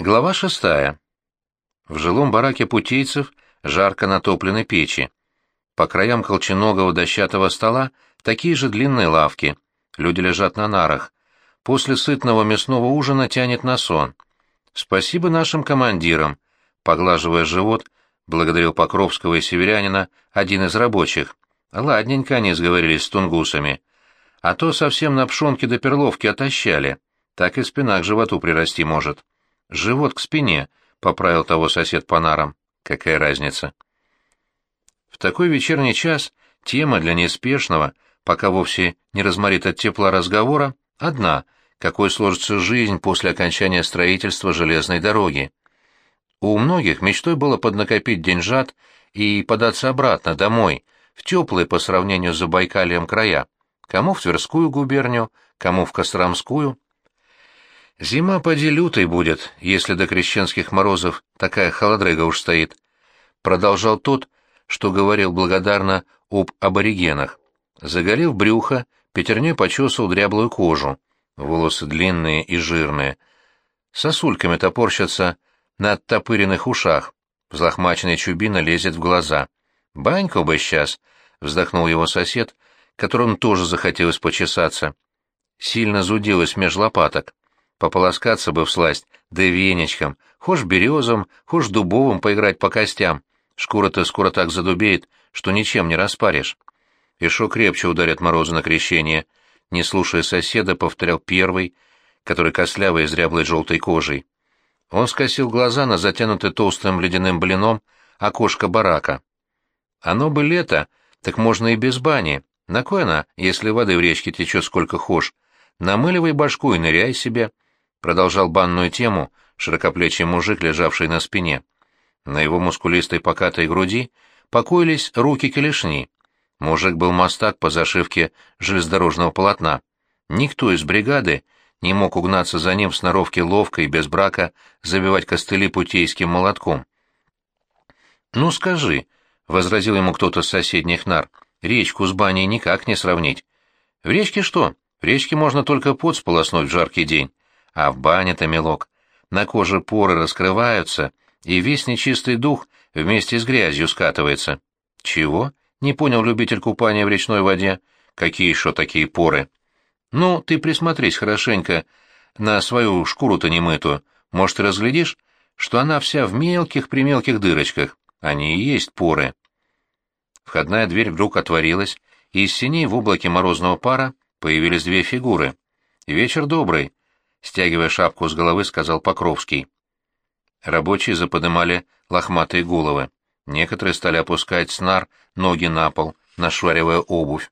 Глава шестая. В жилом бараке путейцев жарко натоплены печи. По краям колченогого дощатого стола такие же длинные лавки. Люди лежат на нарах. После сытного мясного ужина тянет на сон. Спасибо нашим командирам. Поглаживая живот, благодарил Покровского и северянина один из рабочих. Ладненько они сговорились с тунгусами. А то совсем на пшонке до перловки отощали. Так и спина к животу прирасти может. Живот к спине, — поправил того сосед по нарам. Какая разница? В такой вечерний час тема для неспешного, пока вовсе не разморит от тепла разговора, одна — какой сложится жизнь после окончания строительства железной дороги. У многих мечтой было поднакопить деньжат и податься обратно, домой, в теплые по сравнению с Забайкальем края, кому в Тверскую губернию, кому в Костромскую — Зима поди лютой будет, если до крещенских морозов такая холодрыга уж стоит. Продолжал тот, что говорил благодарно об аборигенах. Заголив брюхо, пятерней почесал дряблую кожу. Волосы длинные и жирные. Сосульками топорщатся на оттопыренных ушах. Взлохмаченная чубина лезет в глаза. «Баньку бы сейчас!» — вздохнул его сосед, которому тоже захотелось почесаться. Сильно зудилось меж лопаток. Пополоскаться бы всласть, да веничком, хошь березом, хошь дубовым поиграть по костям. Шкура-то скоро так задубеет, что ничем не распаришь. И шо крепче ударят морозы на крещение. Не слушая соседа, повторял первый, который кослявый с дряблой желтой кожей. Он скосил глаза на затянутый толстым ледяным блином окошко барака. Оно бы лето, так можно и без бани. На кой она, если воды в речке течет сколько хошь? Намыливай башку и ныряй себе. Продолжал банную тему широкоплечий мужик, лежавший на спине. На его мускулистой покатой груди покоились руки-келешни. Мужик был мастак по зашивке железнодорожного полотна. Никто из бригады не мог угнаться за ним в сноровке ловко и без брака забивать костыли путейским молотком. «Ну скажи», — возразил ему кто-то с соседних нар, — «речку с баней никак не сравнить». «В речке что? В речке можно только пот сполоснуть в жаркий день. А в бане-то, мелок, на коже поры раскрываются, и весь нечистый дух вместе с грязью скатывается. Чего? Не понял любитель купания в речной воде. Какие еще такие поры? Ну, ты присмотрись хорошенько на свою шкуру-то немытую. Может, разглядишь, что она вся в мелких-примелких дырочках. Они и есть поры. Входная дверь вдруг отворилась, и из синей в облаке морозного пара появились две фигуры. «Вечер добрый», стягивая шапку с головы, сказал Покровский. Рабочие заподымали лохматые головы. Некоторые стали опускать снар, ноги на пол, нашваривая обувь.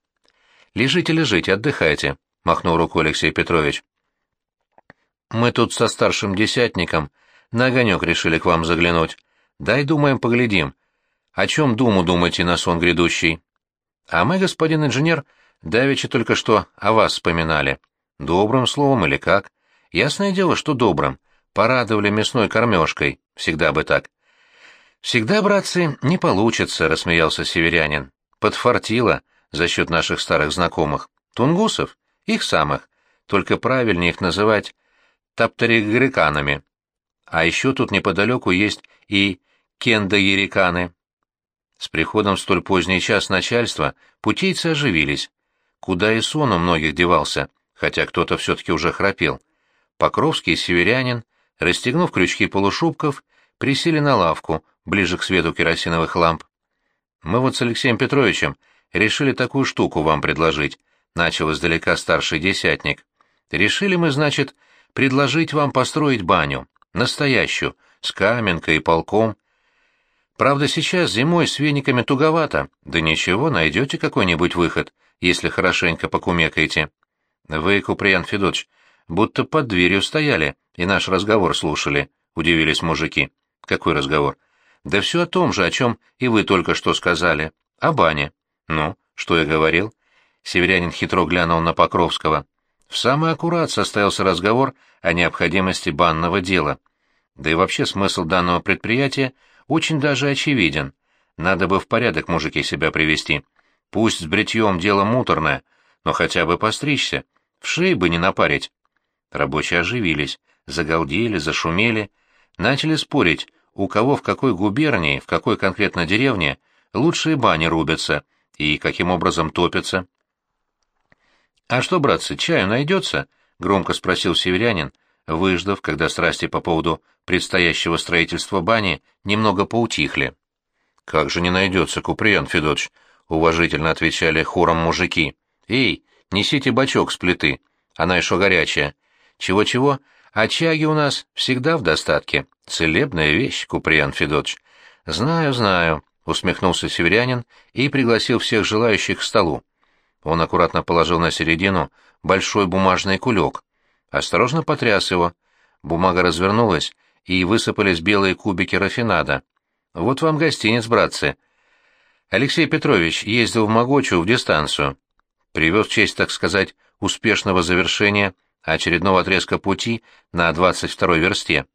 «Лежите, лежите, отдыхайте», — махнул рукой Алексей Петрович. «Мы тут со старшим десятником на огонек решили к вам заглянуть. Дай, думаем, поглядим. О чем думу думаете на сон грядущий?» «А мы, господин инженер, давеча только что о вас вспоминали. Добрым словом или как? Ясное дело, что добрым. Порадовали мясной кормежкой. Всегда бы так. «Всегда, братцы, не получится», — рассмеялся северянин. «Подфартило за счет наших старых знакомых. Тунгусов? Их самых. Только правильнее их называть тапторигриканами. А еще тут неподалеку есть и кендаериканы. С приходом в столь поздний час начальства путейцы оживились. Куда и сон у многих девался, хотя кто-то все-таки уже храпел. Покровский северянин, расстегнув крючки полушубков, присели на лавку, ближе к свету керосиновых ламп. «Мы вот с Алексеем Петровичем решили такую штуку вам предложить», — начал издалека старший десятник. «Решили мы, значит, предложить вам построить баню, настоящую, с каменкой и полком. Правда, сейчас зимой с вениками туговато, да ничего, найдете какой-нибудь выход, если хорошенько покумекаете. Вы, Куприян Федотович, будто под дверью стояли и наш разговор слушали, — удивились мужики. Какой разговор? Да все о том же, о чем и вы только что сказали. О бане. Ну, что я говорил? Северянин хитро глянул на Покровского. В самый аккурат состоялся разговор о необходимости банного дела. Да и вообще смысл данного предприятия очень даже очевиден. Надо бы в порядок мужики себя привести. Пусть с бритьем дело муторное, но хотя бы постричься. В шее бы не напарить. Рабочие оживились, загалдели, зашумели. начали спорить, у кого в какой губернии, в какой конкретно деревне лучшие бани рубятся и каким образом топятся. «А что, братцы, чаю найдется?» — громко спросил северянин, выждав, когда страсти по поводу предстоящего строительства бани немного поутихли. «Как же не найдется, Куприян Федотович?» — уважительно отвечали хором мужики. «Эй, несите бачок с плиты, она еще горячая. Чего-чего, а чаги у нас всегда в достатке. Целебная вещь, Куприян Федотович». «Знаю, знаю», — усмехнулся северянин и пригласил всех желающих к столу. Он аккуратно положил на середину большой бумажный кулек. Осторожно потряс его. Бумага развернулась, и высыпались белые кубики рафинада. «Вот вам гостиниц, братцы». Алексей Петрович ездил в Могочу в дистанцию. Привез в честь, так сказать, успешного завершения очередного отрезка пути на 22-й версте.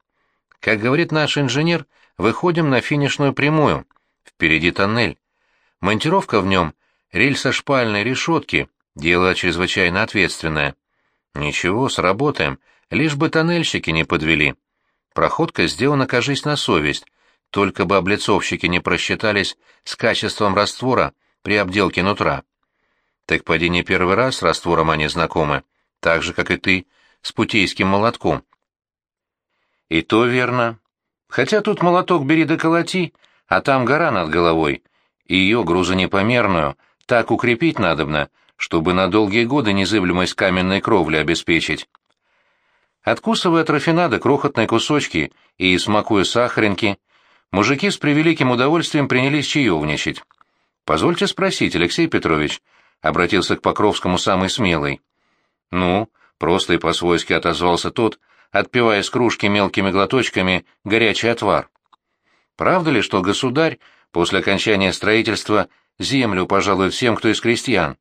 Как говорит наш инженер, выходим на финишную прямую. Впереди тоннель. Монтировка в нем рельсо-шпальной решетки, дело чрезвычайно ответственное. Ничего, сработаем, лишь бы тоннельщики не подвели. Проходка сделана, кажись, на совесть, только бы облицовщики не просчитались с качеством раствора при обделке нутра. Так поди не первый раз с раствором они знакомы, так же, как и ты, с путейским молотком. И то верно. Хотя тут молоток бери да колоти, а там гора над головой, и ее грузонепомерную так укрепить надобно, чтобы на долгие годы незыблемость каменной кровли обеспечить. Откусывая от рафинада крохотные кусочки и смакуя сахаринки, мужики с превеликим удовольствием принялись чаевничать. «Позвольте спросить, Алексей Петрович», — обратился к Покровскому самый смелый. «Ну», — просто и по-свойски отозвался тот, отпивая из кружки мелкими глоточками горячий отвар. «Правда ли, что государь после окончания строительства землю пожалует всем, кто из крестьян?»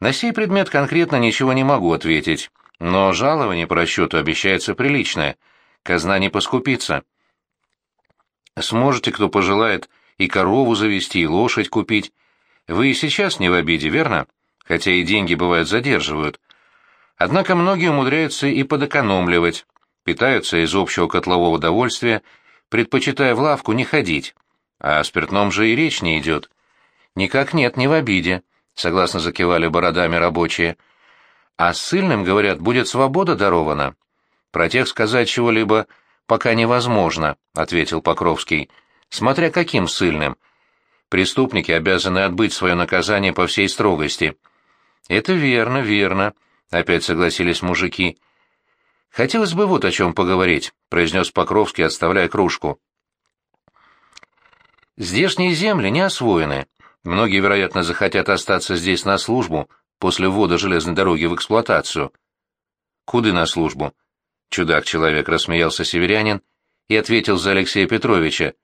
На сей предмет конкретно ничего не могу ответить. Но жалование по расчету обещается приличное. Казна не поскупится. Сможете, кто пожелает, и корову завести, и лошадь купить. Вы и сейчас не в обиде, верно? Хотя и деньги, бывают, задерживают. Однако многие умудряются и подэкономливать, питаются из общего котлового удовольствия, предпочитая в лавку не ходить. А о спиртном же и речь не идет. Никак нет, не в обиде, — согласно закивали бородами рабочие. А ссыльным, говорят, будет свобода дарована. Про тех сказать чего-либо пока невозможно, ответил Покровский. Смотря каким ссыльным. Преступники обязаны отбыть свое наказание по всей строгости. Это верно, верно, опять согласились мужики. Хотелось бы вот о чем поговорить, произнес Покровский, отставляя кружку. Здешние земли не освоены. Многие, вероятно, захотят остаться здесь на службу, после ввода железной дороги в эксплуатацию. «Куды на службу?» Чудак-человек рассмеялся северянин и ответил за Алексея Петровича.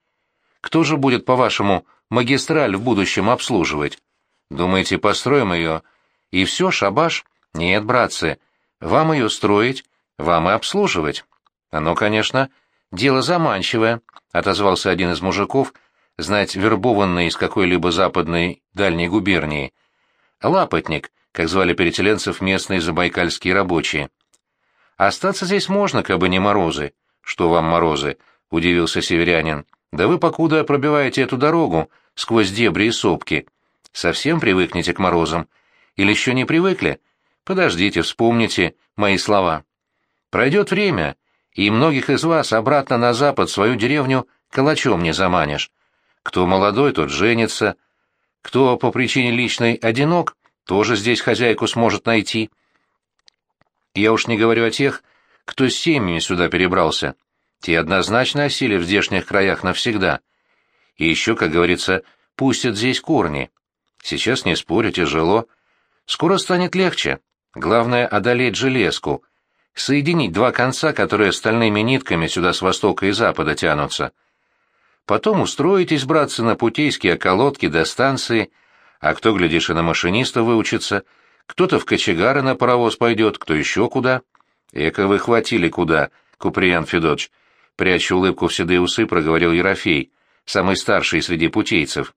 «Кто же будет, по-вашему, магистраль в будущем обслуживать? Думаете, построим ее? И все, шабаш? Нет, братцы, вам ее строить, вам и обслуживать. Оно, конечно, дело заманчивое», — отозвался один из мужиков, знать вербованный из какой-либо западной дальней губернии. «Лапотник, как звали переселенцев местные забайкальские рабочие. «Остаться здесь можно, как бы не морозы». «Что вам морозы?» — удивился северянин. «Да вы покуда пробиваете эту дорогу сквозь дебри и сопки. Совсем привыкнете к морозам? Или еще не привыкли? Подождите, вспомните мои слова. Пройдет время, и многих из вас обратно на запад свою деревню калачом не заманишь. Кто молодой, тот женится. Кто по причине личной одинок, тоже здесь хозяйку сможет найти. Я уж не говорю о тех, кто с семьями сюда перебрался. Те однозначно осели в здешних краях навсегда. И еще, как говорится, пустят здесь корни. Сейчас не спорю, тяжело. Скоро станет легче. Главное — одолеть железку. Соединить два конца, которые стальными нитками сюда с востока и запада тянутся. Потом устроитесь, братцы, на путейские околотки до станции — а кто, глядишь, и на машиниста выучится, кто-то в кочегары на паровоз пойдет, кто еще куда. Эко вы хватили куда, Куприян Федотович, пряча улыбку в седые усы, проговорил Ерофей, самый старший среди путейцев.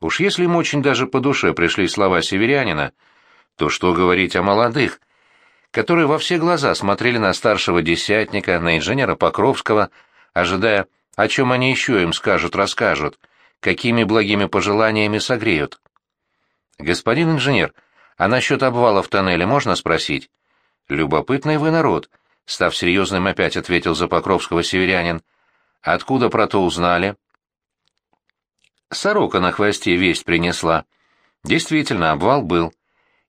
Уж если им очень даже по душе пришли слова северянина, то что говорить о молодых, которые во все глаза смотрели на старшего десятника, на инженера Покровского, ожидая, о чем они еще им скажут-расскажут, какими благими пожеланиями согреют. «Господин инженер, а насчет обвала в тоннеле можно спросить?» «Любопытный вы народ», — став серьезным опять ответил за Покровского северянин. «Откуда про то узнали?» «Сорока на хвосте весть принесла. Действительно, обвал был.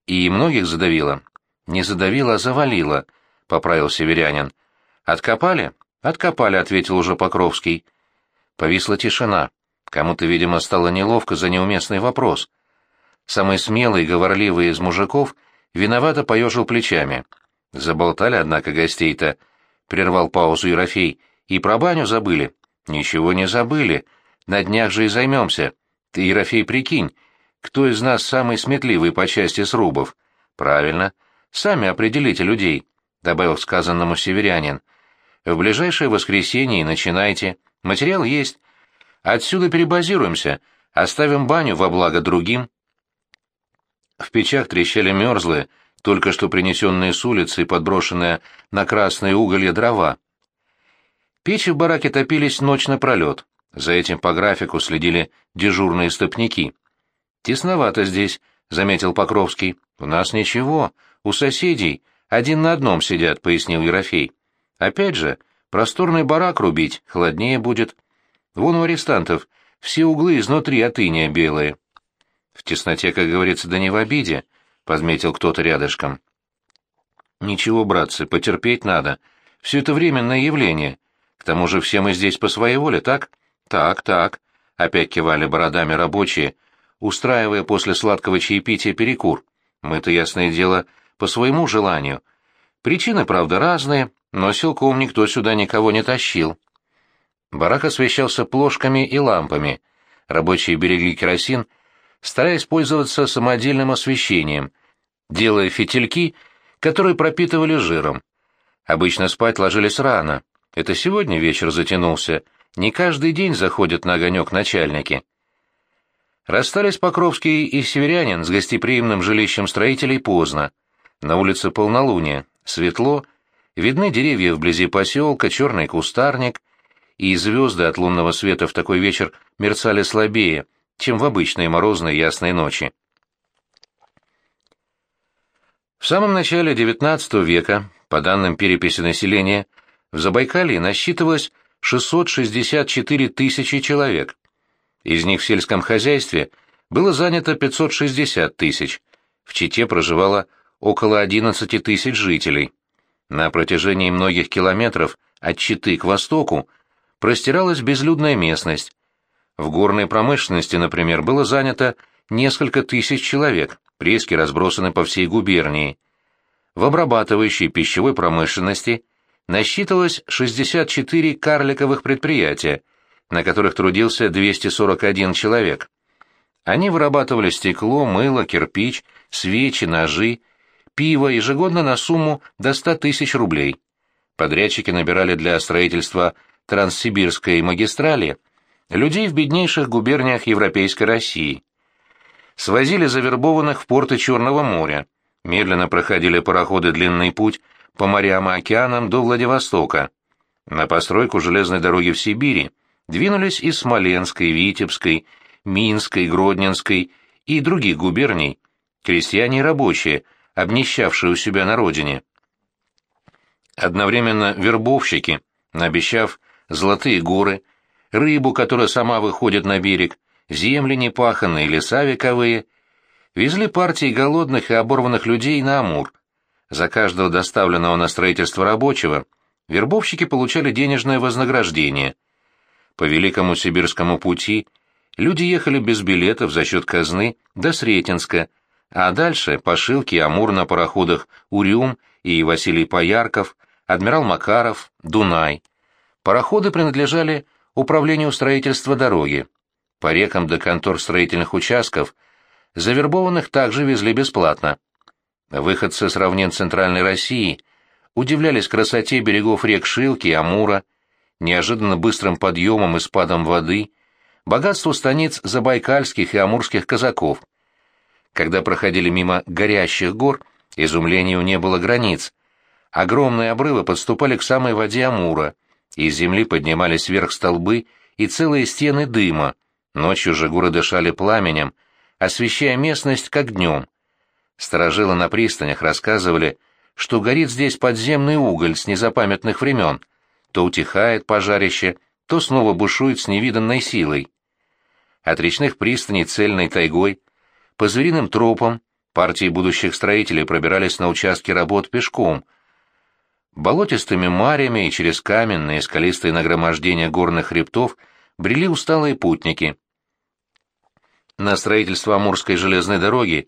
И многих задавило. Не задавило, а завалило», — поправил северянин. «Откопали?» «Откопали», — ответил уже Покровский. Повисла тишина. Кому-то, видимо, стало неловко за неуместный вопрос. Самый смелый и говорливый из мужиков виновато поежил плечами. Заболтали, однако, гостей-то, — прервал паузу Ерофей, — и про баню забыли. Ничего не забыли. На днях же и займемся. Ты, Ерофей, прикинь, кто из нас самый сметливый по части срубов? Правильно. Сами определите людей, — добавил сказанному северянин. В ближайшее воскресенье начинайте. Материал есть. Отсюда перебазируемся, оставим баню во благо другим. В печах трещали мерзлые, только что принесенные с улицы и подброшенные на красные уголья дрова. Печи в бараке топились ночь напролет. За этим по графику следили дежурные стопники. «Тесновато здесь», — заметил Покровский. «У нас ничего. У соседей один на одном сидят», — пояснил Ерофей. «Опять же, просторный барак рубить, холоднее будет. Вон у арестантов все углы изнутри от иния белые». «В тесноте, как говорится, да не в обиде», — подметил кто-то рядышком. «Ничего, братцы, потерпеть надо. Все это временное явление. К тому же все мы здесь по своей воле, так?» «Так, так», — опять кивали бородами рабочие, устраивая после сладкого чаепития перекур. «Мы-то, ясное дело, по своему желанию. Причины, правда, разные, но силком никто сюда никого не тащил». Барак освещался плошками и лампами. Рабочие берегли керосин — стараясь пользоваться самодельным освещением, делая фитильки, которые пропитывали жиром. Обычно спать ложились рано. Это сегодня вечер затянулся. Не каждый день заходят на огонек начальники. Расстались Покровский и Северянин с гостеприимным жилищем строителей поздно. На улице полнолуние, светло, видны деревья вблизи поселка, черный кустарник, и звезды от лунного света в такой вечер мерцали слабее — чем в обычные морозные ясные ночи. В самом начале XIX века, по данным переписи населения, в Забайкалье насчитывалось 664 тысячи человек. Из них в сельском хозяйстве было занято 560 тысяч, в Чите проживало около 11 тысяч жителей. На протяжении многих километров от Читы к востоку простиралась безлюдная местность, в горной промышленности, например, было занято несколько тысяч человек, прески разбросаны по всей губернии. В обрабатывающей пищевой промышленности насчитывалось 64 карликовых предприятия, на которых трудился 241 человек. Они вырабатывали стекло, мыло, кирпич, свечи, ножи, пиво ежегодно на сумму до 100 тысяч рублей. Подрядчики набирали для строительства Транссибирской магистрали – людей в беднейших губерниях Европейской России. Свозили завербованных в порты Черного моря, медленно проходили пароходы длинный путь по морям и океанам до Владивостока. На постройку железной дороги в Сибири двинулись из Смоленской, Витебской, Минской, Гродненской и других губерний, крестьяне и рабочие, обнищавшие у себя на родине. Одновременно вербовщики, обещав золотые горы, рыбу, которая сама выходит на берег, земли непаханные, леса вековые. Везли партии голодных и оборванных людей на Амур. За каждого доставленного на строительство рабочего вербовщики получали денежное вознаграждение. По Великому Сибирскому пути люди ехали без билетов за счет казны до Сретенска, а дальше по Шилке Амур на пароходах Урюм и Василий Поярков, адмирал Макаров, Дунай. Пароходы принадлежали управлению строительства дороги. По рекам до контор строительных участков завербованных также везли бесплатно. Выходцы с равнин Центральной России удивлялись красоте берегов рек Шилки и Амура, неожиданно быстрым подъемом и спадом воды, богатству станиц забайкальских и амурских казаков. Когда проходили мимо горящих гор, изумлению не было границ. Огромные обрывы подступали к самой воде Амура, Из земли поднимались вверх столбы и целые стены дыма, ночью же горы дышали пламенем, освещая местность как днем. Сторожилы на пристанях рассказывали, что горит здесь подземный уголь с незапамятных времен, то утихает пожарище, то снова бушует с невиданной силой. От речных пристаней цельной тайгой, по звериным тропам, партии будущих строителей пробирались на участки работ пешком, болотистыми марями и через каменные скалистые нагромождения горных хребтов брели усталые путники. На строительство Амурской железной дороги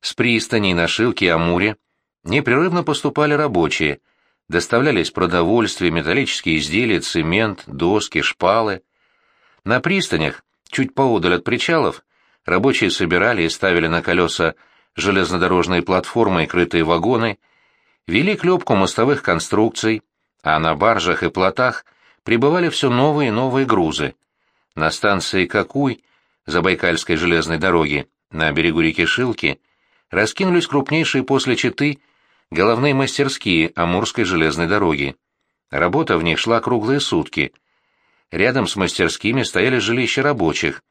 с пристаней на Шилке и Амуре непрерывно поступали рабочие, доставлялись продовольствие, металлические изделия, цемент, доски, шпалы. На пристанях, чуть поодаль от причалов, рабочие собирали и ставили на колеса железнодорожные платформы и крытые вагоны, вели клепку мостовых конструкций, а на баржах и плотах прибывали все новые и новые грузы. На станции Какуй, Забайкальской железной дороги, на берегу реки Шилки, раскинулись крупнейшие после Читы головные мастерские Амурской железной дороги. Работа в них шла круглые сутки. Рядом с мастерскими стояли жилища рабочих,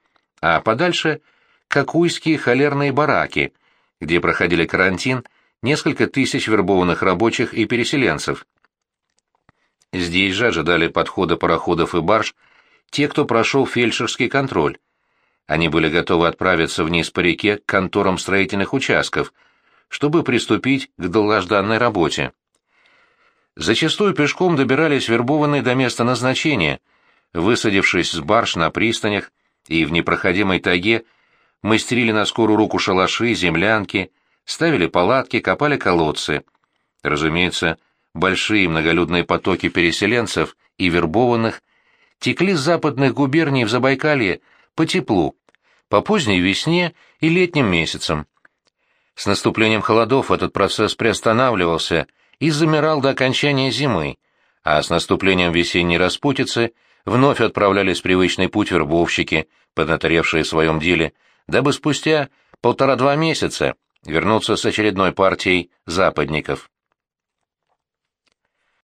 а подальше — какуйские холерные бараки, где проходили карантин несколько тысяч вербованных рабочих и переселенцев. Здесь же ожидали подхода пароходов и барж те, кто прошел фельдшерский контроль. Они были готовы отправиться вниз по реке к конторам строительных участков — чтобы приступить к долгожданной работе. Зачастую пешком добирались вербованные до места назначения, высадившись с барж на пристанях и в непроходимой тайге мастерили на скорую руку шалаши, землянки, ставили палатки, копали колодцы. Разумеется, большие многолюдные потоки переселенцев и вербованных текли с западных губерний в Забайкалье по теплу, по поздней весне и летним месяцам. С наступлением холодов этот процесс приостанавливался и замирал до окончания зимы, а с наступлением весенней распутицы вновь отправлялись привычный путь вербовщики, поднаторевшие в своем деле, дабы спустя полтора-два месяца вернуться с очередной партией западников.